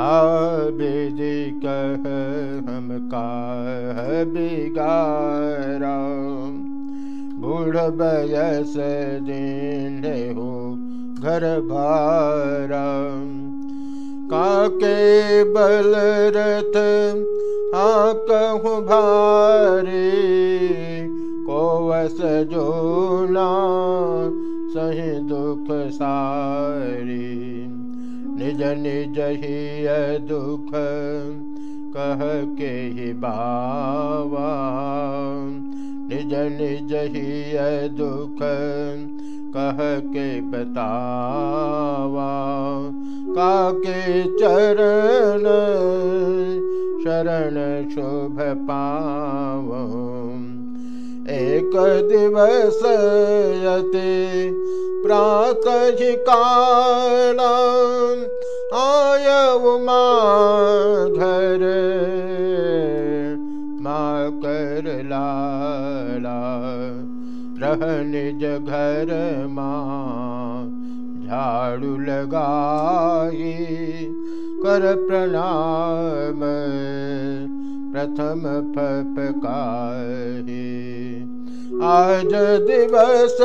आबिदि कह हम का बिगारा बूढ़ बयस दिन हो घर भारा। काके बल रथ हाँ कहूँ भारी कोवस जो ना सही दुख सारी निज निज ही दुख, कह के ही बावा। निज निज ही दुख, कह के बतावा। काके चरण, शरण शुभ पाव। एक दिवस यते प्रात काला आय माँ माँ झाड़ू लगाई कर प्रणाम प्रथम फपकाहे आज दिवस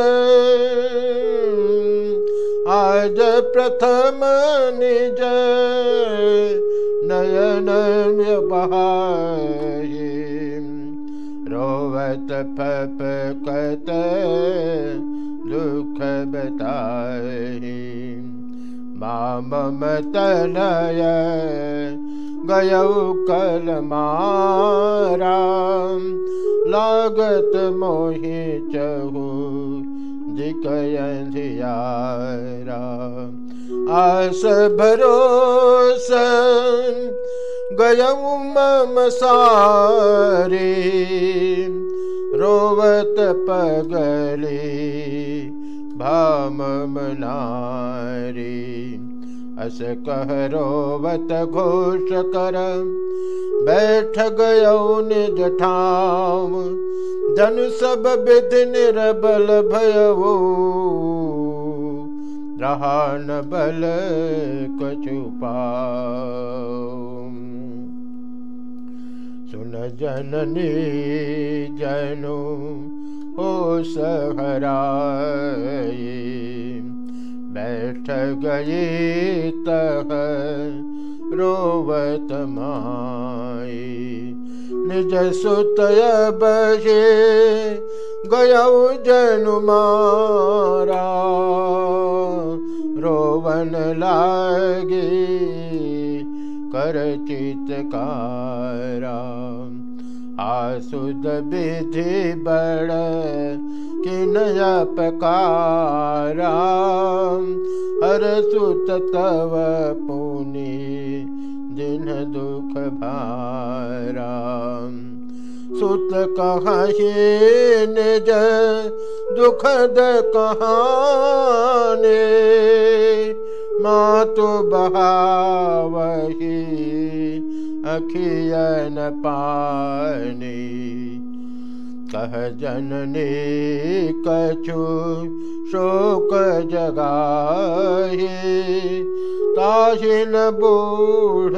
आज प्रथम निज नयन बहाए रोवत फपकत दुख बताए। माम तनय गयौ कल मारा लागत मोहि चहु दिकयंधियारा आस भरोस गयौ मम सारे। रोवत पगले मनारी अस कह रोवत घोष कर। बैठ गयो निज ठाम। जन सब विधि निरबल भयो रहा न बल कछु सुन जननी जनु हो सहराए बैठ गए तह रोवत माई निज सुतय बहे गयौ जनु मारा। रोवन लागे कर चितकारा आसुद विधि बड़ कि किनयपकारा हर सुत तव पुनि, दिन दुख भारा। सुत कहीं निज दुखद कहाने? मातु बहावही अखियन पानी कह जननी कछु शोक जगाही। ताहिन बूढ़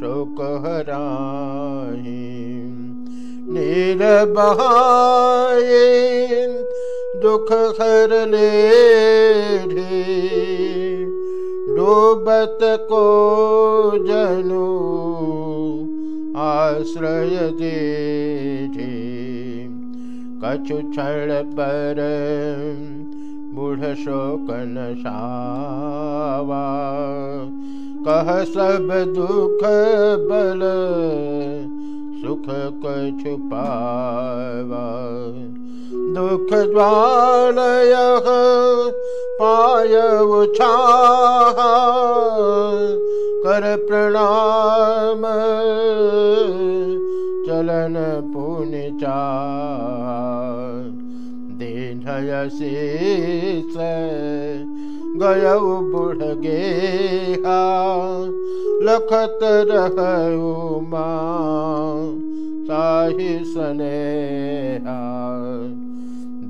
शोक हराही नीर बहाए दुख हर ले डूबत को जनु, आश्रय दे कछु क्षण पर बुढ़ शोकन शावा कह सब दुख बल, सुख कछु पावा। दुख ज्वालय पाय उछा कर प्रणाम। चलन पुण्य चा दीन शीस। गय बुढ़ गे लखत रहु माँ। साहि सने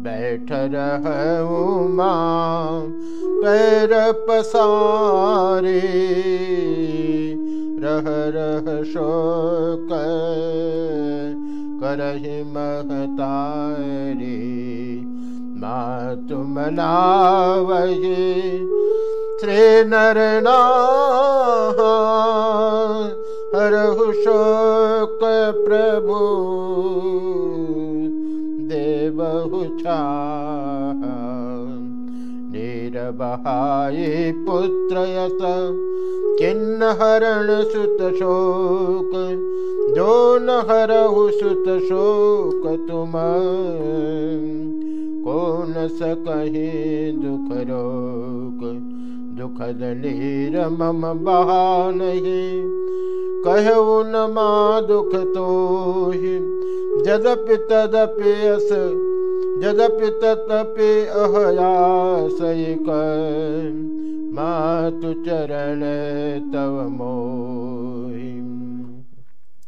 बैठ रहु माँ, पैर पसारे। हरह शोक करहि महतारी। माँ तुम नावही श्री नरना हरहु शोक प्रभु। देवहु छा बहाये पुत्र यत किन्न हरण सुत शोक जो न हरहु सुत शोक तुम। कौन सकहे दुख रोक दुखद नीर मम बहा नहीं कहु न मा दुख तो जदपि तदपि अस यद्यपि तदपि अहयासयिक मातु चरण तव मो